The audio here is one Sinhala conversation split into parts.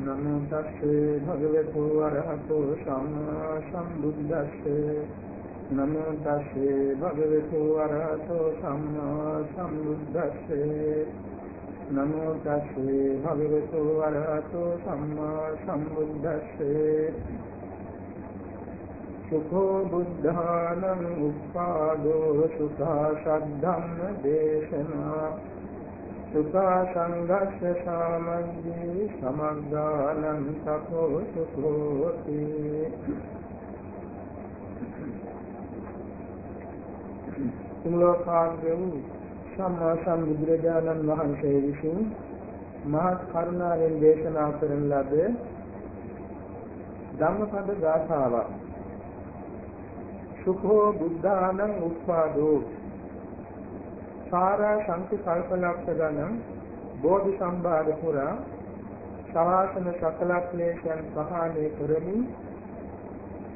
නමෝ තස්සේ භගවතු වරහතෝ සම්මා සම්බුද්දස්සේ නමෝ තස්සේ භගවතු වරහතෝ සම්මා සම්බුද්දස්සේ නමෝ තස්සේ භගවතු වරහතෝ සම්මා සම්බුද්දස්සේ සුඛෝ බුද්ධානං උප්පාදෝ සුඛා සද්ධම්ම දේශනා සුඛා සංඝස්ස සාමග්ගී සමග්ගානං සකෝ සුඛෝති සිංලෝකාග්‍රේ වූ සම්මා සම්බුදුරජාණන් වහන්සේ විසින් මහත් කරුණාවෙන් දේශනා කරන ලද ධම්මපද ගාථාවක්। සුඛෝ බුද්ධානං උප්පාදෝ। සාරා සංකි කල්පලක්ෂ ගණන් බෝධි සම්භාග පුරා සවාසන සකල ක්ලේශයන් පහාණය කරමින්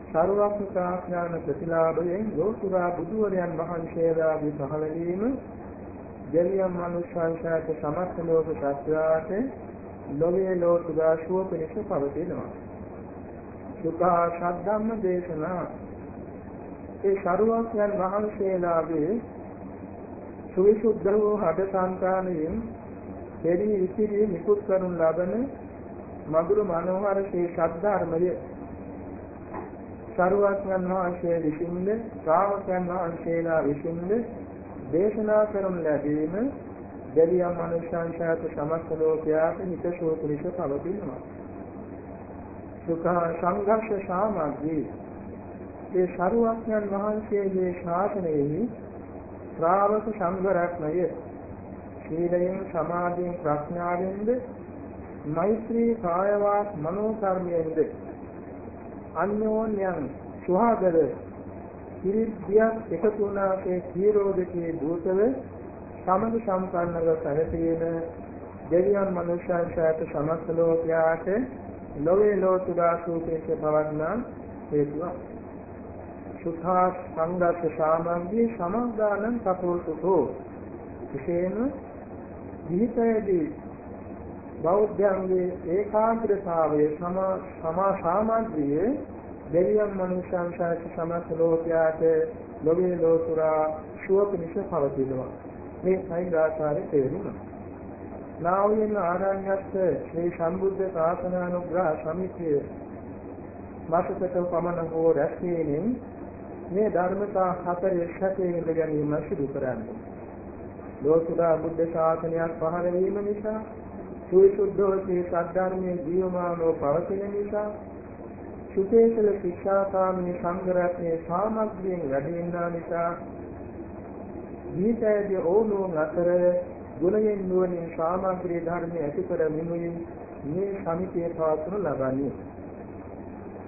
සර්වඥතාඥාන ප්‍රතිලාභයෙන් ලෝතුරා බුදුවරයන් වහන්සේලාගේ පහළ වීම දෙවියන් මනුෂ්‍යයන්ට සමස්ත ලෝක සත්‍යාට ලෝකයේ ලෝතුරා ශුව පිණිස පවතිනවා. සුඛා ශබ්දම්ම දේශනා. ඒ ශරුවක්යන් වහන්සේලාගේ සුවිසුද්ධ වූ හද සංකාණයෙන් දෙවි ඉතිරි නිකුත් කරනු ලබන මధుර මනෝහර ශ්‍රී සද්ධර්මය. ශරුවක්යන් වහන්සේ විසින්ද ශ්‍රාවකයන් වහන්සේලා විසින්ද දේශනා කරනු ලැබීම දෙවියන් මනුෂ්‍යයන්ට සමස්ත ලෝකයාට හිතසුව පිණිස පවතිනවා. සුඛ සංඝර්ෂ සාමග්‍රී ඒ ශරුවක්ඥන් වහන්සේගේ ශාසනයෙහි ශ්‍රාවක සංඝ රත්නය සීලයෙන් සමාධියෙන් ප්‍රඥාවෙන්ද මෛත්‍රී කායවාස් මනෝ කර්මයෙන්ද අන්‍යෝන්‍යං සුහාදර කිරිද්දියක් එකතු වුණාසේ කීරෝධකේ භූතව සමග සම්පන්නව පැවතීම දෙවියන් මනුෂ්‍යයන්ට සමස්ත ලෝකයාට ලෝවේ ලෝතුරා සූපේක පවන්නා හේතුවක්. සුඛා සංගත සාමග්ගී සමග්ගානං කපෝසුඛෝ විශේෂම ජීවිතයේදී බෞද්ධයන්ගේ ඒකාග්‍රතාවයේ සම සමා සාමග්‍රියේ දෙවියන් මනුෂ්‍යයන් සහිත සමස්ත ලෝකයාට ලෝකේ ලෝතුරා ශුවපිනිෂ පවතිනවා. මේ සයිගාකාරයේ තේරුම. නාවයෙන් ආරණ්‍යස්ස ශ්‍රී සම්බුද්ධ ශාසනානුග්‍රහ සමිතිය මාසකට පමණ හෝ රැස්වීමෙන් මේ ධර්මතා හතරේ ශතේ ඉඳ ගැනීම සිදු කරන්නේ. ලෝතුරා බුද්ධ ශාසනයක් පහළ වීම නිසා සුවිසුද්ධෝ ශ්‍රී සද්ධර්මයේ ජීවමානව පවතින නිසා සුතේසල ශික්ෂාකාමී සංගරත්නයේ සාමග්‍රියෙන් වැඩි වෙනා නිසා දීතයේදී ඕනෝන් අතර ගුණයෙන් නුවණින් සාමග්‍රී ධර්මයේ ඇති කර මිනුයි මේ සමිතිය පවත්වනු ලබන්නේ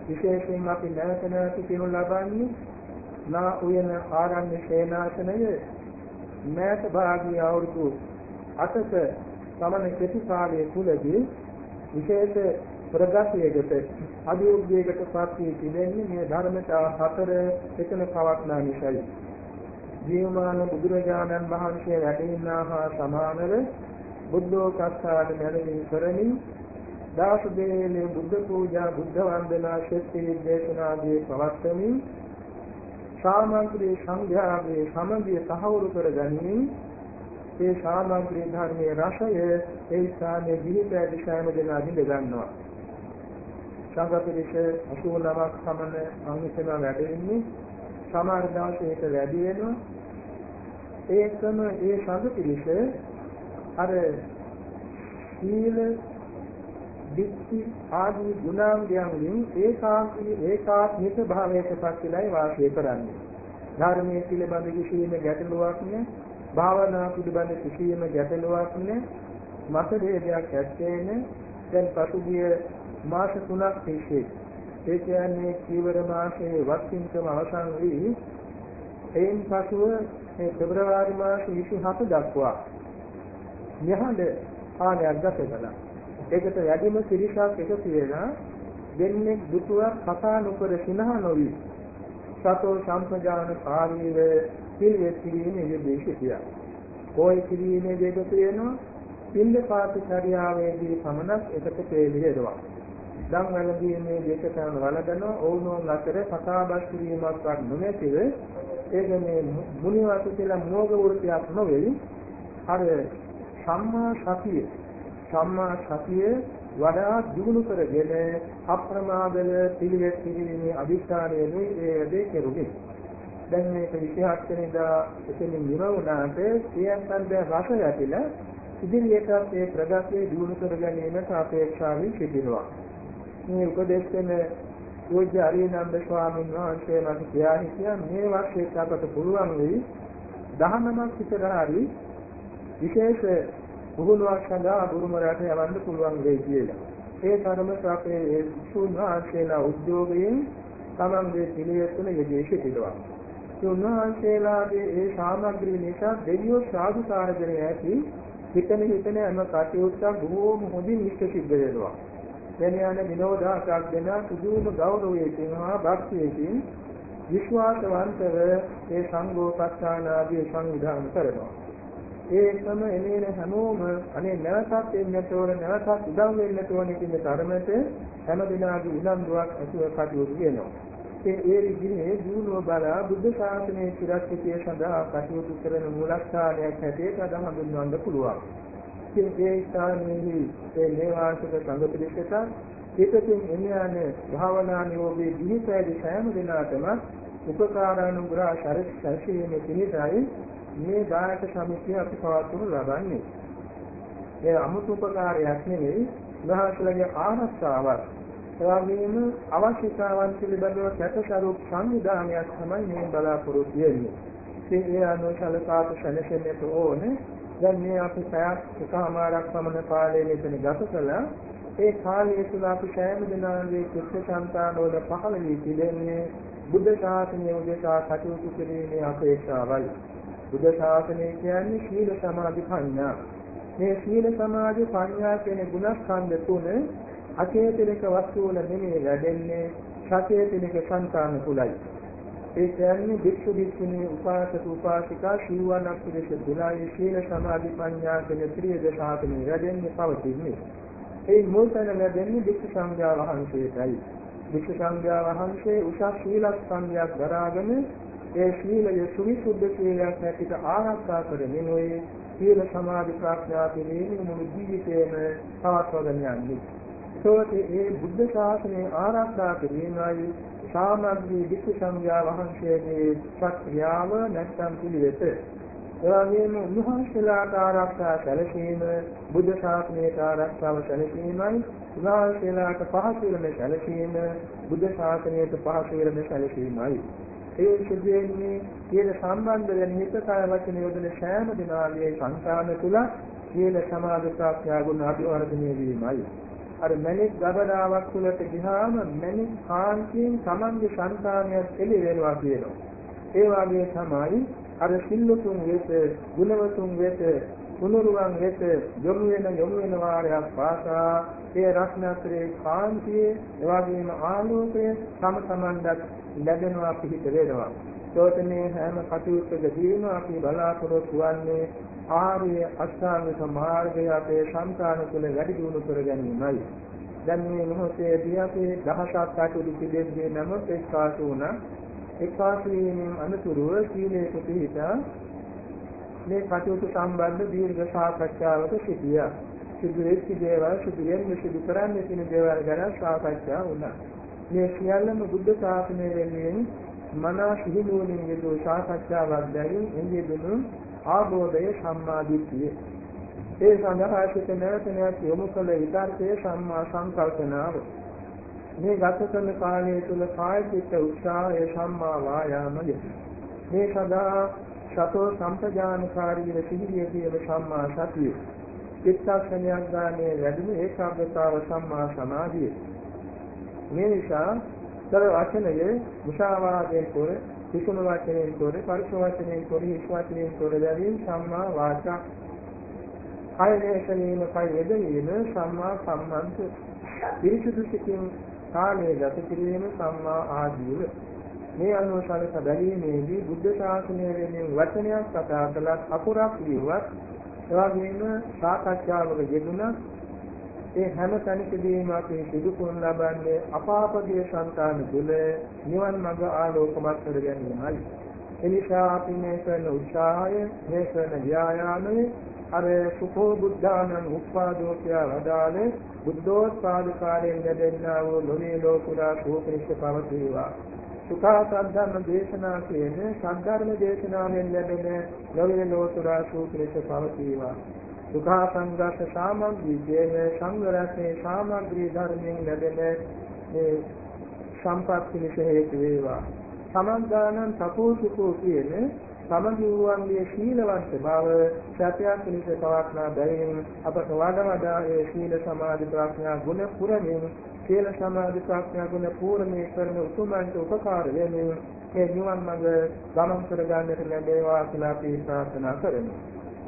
විශේෂයෙන් අපි නැවත නැවත කියනු ලබන්නේ නා උයන ආරණ්‍ය සේනාසනය මෑත භාගී අවුරුදු 8ක සමන කෙටි කාලයේ තුලදී විශේෂ ප්‍රගතියකට අභිවෘද්ධියකට පත් වී තිබෙන්නේ මේ ධර්මතා හතර එකන පවත්නා නිසායි. ජීවමාන බුදුරජාණන් වහන්සේ වැඩින්නා හා සමානව බුද්ධෝත්සාහන මැනවි කරමින් දාස දේනේ බුද්ධ පූජා බුද්ධ වන්දනා ශක්ති දේශනාදී පවත්වමින් සාමග්‍රී සංඝයාගේ සමගිය තහවුරු කර ගැනීම ඒ සාමග්‍රී ධර්මයේ රසය ඒ ස්ථානයේ දිහිපෑ දිශාම දෙනා දිඳ ගන්නවා. සංඝපරිෂ 89ක් සමන අංගිතන වැඩෙන්නේ සමහර දවසේ ඒක වැඩි වෙනවා. ඒකම ඒ සංඝපරිෂ අර සීල දික්ටි ආදී ගුණාංගයන් වලින් ඒකාන්තී ඒකාත්මික භාවයට පත් වෙලයි වාසය කරන්නේ. ධර්මයේ පිළිබඳ කිසියම් ගැටලුවක් නෑ. භාවනා පිළිබඳ කිසියම් ගැටලුවක් නෑ. මත දෙයක් ඇත්තේ නෑ. දැන් පසුගිය මාස 3ක් තිස්සේ ඒ කියන්නේ කීවර මාසයේ වස්තින්කම අවසන් වී එයින් පසුව මේ පෙබරවාරි මාස 27 දක්වා නිහඬ ආනයක් ගත කළා. ඒකට වැඩිම පිරිසක් එකතු වෙලා දෙන්නේ දුටුවක් කතා නොකර සිනහ නොවි සතෝ සම්පජාන කාරීව පිළිවෙත් කිරීමේ යෙදී සිටියා. කොයි කිරීමේ දෙක තියෙනවා පින්ද පාතිචාරියාවේදී පමණක් එකට තේලිහෙනවා. දම් වැළඳීමේ දේශකයන් වළඳන ඕනෝන් අතර කතාබස් කිරීමක් වත් නොමැතිව ඒක මේ මුනිවාස කියලා මොෝග වෘත්තියක් නොවේ. අර සම්මා සතිය සම්මා සතිය වඩා දියුණු කරගෙන අප්‍රමාදල පිළිවෙත් පිළිවීමේ අධිෂ්ඨානයනේ ඒ වැඩේ කෙරුනේ. දැන් මේක 28 වෙනිදා එතනින් නිවුණාට සියයන්තන් දැන් රස යටිලා ඉදිරියටත් ඒ ප්‍රගතිය දියුණු කර ගැනීමට අපේක්ෂාවෙන් සිටිනවා. මේ උපදේශ දෙන පූජ්‍ය අරියනන්ද ස්වාමීන් වහන්සේ මට කියා හිටියා මේ වර්ෂයට අපට පුළුවන් වෙයි 19ක් විතර හරි විශේෂ පුහුණුවක් සඳහා බුරුමරට යවන්න පුළුවන් වෙයි කියලා. ඒ තරමට අපේ ඒ සුන්වහන්සේලා උද්‍යෝගයෙන් තමන්ගේ පිළිවෙත්වල යෙදී සිටිනවා. සුන්වහන්සේලාගේ ඒ සාමග්‍රී නිසා දෙවියෝ සාධුකාර දෙන ඇති හිතන හිතන හැම කටයුත්තක් බොහෝම හොඳින් ඉෂ්ට සිද්ධ වෙනවා. වෙන යන විනෝදාසක් දෙන සුදුම ගෞරවයෙන් හා භක්තියකින් විශ්වාසවන්තව ඒ සංඝෝපස්ථාන ආදී සංවිධානය කරනවා. ඒකම එනේන හැමෝම අනේ නැවතත් එන්නට ඕන නැවතත් උදව් වෙන්නට ඕන කියන තරමට හැම දිනාගේ උනන්දුවක් ඇතිව කටයුතු වෙනවා. ඒ ඒ විදිහේ ජීවන බල බුද්ධ ශාසනයේ සුරක්ෂිතය සඳහා කටයුතු කරන මූලස්ථානයක් හැටියට අද හඳුන්වන්න පුළුවන්. ඉතින් ඒ ස්ථානයේදී ඒ නේවාසික සංඝ පිරිසට ඒකකින් එන්නේ භාවනා නියෝගී දිවිපෑදී සෑම දිනකටම උපකාරානුග්‍රහ ශරීර පිණිසයි මේ දායක සමිතිය අපි පවත්වනු ලබන්නේ. ඒ අමුතු උපකාරයක් නෙවෙයි උන්වහන්සේලාගේ ආරක්ෂාවක්. ඒ වගේම අවශ්‍යතාවන් පිළිබඳව කැටසරුප් සංවිධානයක් තමයි මේ බලාපොරොත්තු වෙන්නේ. ඉතින් ඒ අනුව සලකාප සැලසෙන්නට ඕනේ. දැන් මේ අපි පැයක් එකමාරක් පමණ කාලය මෙතන ගත කළා. ඒ කාලය තුල අපි සෑම දිනකදී කුෂ්ඨ සංතානවල පහළ වී තිබෙන්නේ බුද්ධ ශාසනය උදෙසා කටයුතු කිරීමේ අපේක්ෂාවයි. බුද්ධ ශාසනය කියන්නේ සීල සමාධි ප්‍රඥා. මේ සීල සමාධි ප්‍රඥා කියන ගුණස්කන්ධ තුන අචේතනික වස්තු වල නෙමෙයි වැඩෙන්නේ සචේතනික සංකාන කුලයි. ඒ කියන්නේ වික්ෂු වික්ෂුණී උපාසක උපාසිකා ශීවණක් පිළිස දුලයි සීල සමාධි ප්‍රඥා කියන ත්‍රිවිධ ශාසනය වැඩෙන්නේ පවතින්නේ. ඒ මොතන ලැබෙන්නේ වික්ෂු සංඝයා වහන්සේටයි. වික්ෂු සංඝයා වහන්සේ උසස් සීලස්කන්ධයක් දරාගෙන ඒ සීලය සුවිසුද්ධ සීලයක් හැටියට ආරක්ෂා කරගෙන ඔය සීල සමාධි ප්‍රඥා පිළිමේ මුළු ජීවිතේම පවත්වාගෙන යන්නේ. ඒකෝටි ඒ බුද්ධ ශාසනය ආරක්ෂා කිරීමයි සාමග්‍රී විසු සංඥා වහන්සේගේ ශක්තියාව නැත්නම් පිළිවෙත. එවැගේම උන්වහන්සේලාට ආරක්ෂා සැලසීම බුද්ධ ශාසනයට ආරක්ෂාව සැලසීමයි උන්වහන්සේලාට පහසු වෙන සැලසීම බුද්ධ ශාසනයට පහසු වෙන සැලසීමයි. ඒ සිදුවෙන්නේ කියන සම්බන්ධ වෙන හිත කය වචන යොදන සෑම දිනාගේ සංකාන තුල කියන සමාධි ප්‍රඥා ගුණ අභිවර්ධනය වීමයි. අර මනික් ගබඩාවක් තුලට ගියාම මනික් කාන්තියෙන් Tamange සංකානියක් එළි වෙනවා කියනවා. ඒ වගේ තමයි අර සිල්ලුතුන් වෙත, ගුණවතුන් වෙත, කුනුරුවන් වෙත යොමු වෙන යොමු වෙන වාරයක් පාසා ඒ රත්නත්‍රේ කාන්තිය එවාගේම ආලෝකය තම තමන්ට ලැබෙනවා පිහිට වෙනවා. ඒකට මේ හැම කටයුත්තකදීම අපි බලාපොරොත්තු වන්නේ ආර්ය අෂ්ටාංගික මාර්ගය අපේ සංකාන තුළ වැඩි දියුණු කර ගැනීමයි. දැන් මේ මොහොතේදී අපි දහසක් කටයුතු පිළිබඳව නමුත් එක්කාසු වුණා. එක්කාසු වීමෙන් අනතුරුව සීලේ පිහිටා මේ කටයුතු සම්බන්ධ දීර්ඝ සාකච්ඡාවක සිටියා. සිදු වෙච්ච දේවල් සිදු වෙන්නේ සිදු කරන්නේ තියෙන දේවල් ගැන සාකච්ඡා වුණා. මේ සියල්ලම බුද්ධ ශාසනය වෙනුවෙන් මනා සිහිනුවණින් යෙදූ සාකච්ඡාවක් දැරින් එන්නේ දුනු ආબોධය සම්මාදිට්ඨිය. ඒ සඳහා සිට නැවත නැවත යොමු කළ විතර්කයේ සම්මා සංකල්පනාව. මේ ගත කරන කාලය තුල කාය චිත්ත උත්සාහය සම්මා වායාමය. මේ සදා සතෝ සම්පජානකාරීව සිහිය කියන සම්මා සතිය. චිත්තක්ෂණයක් ගානේ වැඩිම ඒකාග්‍රතාව සම්මා සමාධිය. මේ නිසා තර වචනයේ මුසාවාදයෙන් තොර කිසිම වචනයෙන් තොර පරිස වචනයෙන් තොර හිස් වචනයෙන් තොර බැවින් සම්මා වාචා කය දේශනීම කය යෙදවීම සම්මා සම්බන්ධ පිරිසුදු සිතින් කාලය ගත කිරීම සම්මා ආජීව මේ අනුව සලක බැලීමේදී බුද්ධ ශාසනය වෙනුවෙන් වචනයක් කතා කළත් අකුරක් ලියුවත් එවැගේම සාකච්ඡාවක යෙදුණා ඒ හැම තැනකදීම අපි සිදු කරන ලබන්නේ අපාපදී సంతාන තුළ නිවන් මඟ ආලෝකමත් කර ගැනීමයි. එනිසා අපි මේ කරන උත්සාහය, මේ කරන ව්‍යායාමය අර සුඛෝ බුද්ධානං උප්පාදෝ කියා වදාළේ බුද්ධෝත්පාද කාලයෙන් ලැබෙනා වූ ලෝකේ ලෝකුරා සෝපනිෂ්ඨ පවතිවා. සුඛා සද්ධර්ම දේශනා කියන්නේ සද්ධර්ම දේශනාවෙන් ලැබෙන ලෝකේ ලෝකුරා සෝපනිෂ්ඨ පවතිවා. සුඛා සංගත සාමග්‍රී කියන්නේ සංගරසේ සාමග්‍රී ධර්මයෙන් ලැබෙන මේ සම්පත් පිණිස හේතු වේවා. සමන්දානං තපෝසුකෝ කියන්නේ සමගිව්වන්ගේ ශීලවන්ත බව සත්‍යයක් පිණිස පවත්නා බැවින් අපට වඩා වඩා ඒ ශීල සමාධි ප්‍රඥා ගුණ පුරමින් ශීල සමාධි ප්‍රඥා ගුණ පූර්ණේ කරන උතුමන්ට උපකාර වෙමින් මේ නිවන් මඟ ගමන් කර ගන්නට ලැබේවා කියලා අපි ප්‍රාර්ථනා කරමු.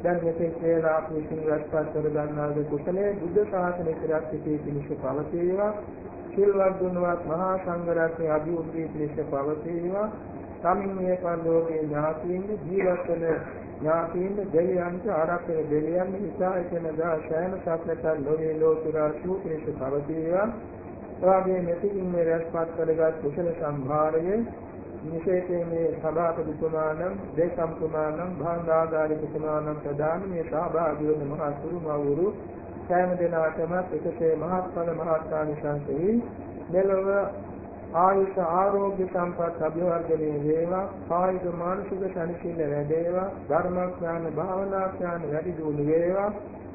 දැන් මෙතෙක් වේලා අපි සිංහස්පත් කර ගන්නා කුසලයේ බුද්ධ ශාසනය කෙරෙහි සිටී පිණිස පවතිවා. සිල්වත් ගුණවත් මහා සංඝ රත්නයේ අභිවෘද්ධි පිණිස පවතිවා. සමින්නේ පරලෝකේ ඥාතීන් ජීවත් වෙන ඥාතීන් දෙවියන්ට ආරක්ෂක දෙවියන් නිසා එතන දා ශයන සත්‍යත ලෝකේ ලෝතුරා සූත්‍රයේ පවතිවා එවාගේ මෙතිකින් මේ රැස්පත් කරගත් කුසල සම්භාරයේ විශේෂයෙන් මේ සභාපතිතුමාණන් දේශම්තුමාණන් භාණ්ඩාගාරිකතුමාණන් ප්‍රදාන මේ සහභාගී වන මහා සුරුමවුරු සෑම දිනකටම එකසේ මහත්ඵල මහත්ානිසංසෙහි මෙලොව ආයුෂ ආරෝග්‍ය සම්පත් අභිවර්ධනය වේවා කායික මානසික ශනිසිල්ල වැඩේවා ධර්මඥාන භාවනාඥාන වැඩි දියුණු වේවා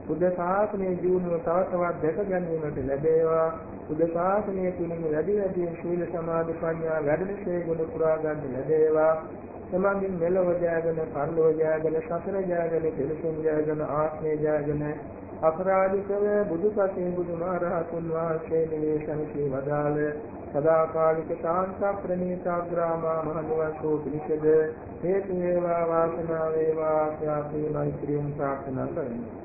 බුද්ධ ශාසනයේ ජීවණය තව තවත් දැක ගැනීමට ලැබේවා බුද්ධ ශාසනයේ තුලින් වැඩි වැඩියෙන් ශීල සමාධි ප්‍රඥා වැඩිසේ ගුණ පුරා ගන්න ලැබේවා. සමාධින් මෙලව ජයගෙන පරලෝක ජයගෙන සතර ජයගෙන දෙලසුන් ජයගෙන ආත්මය ජයගෙන අපරාධිකව බුදුපසේ බුදුමහරහතුන් වහන්සේ නිවේශනකී වදාළ සදාකාලික ශාන්ත ප්‍රණීතාග්‍රාමා මහනුවසෝ පිණිසද හේතු වේවා වාසනාව වේවා ආශා ප්‍රේමයි ක්‍රියම් ප්‍රාර්ථනා කරමි.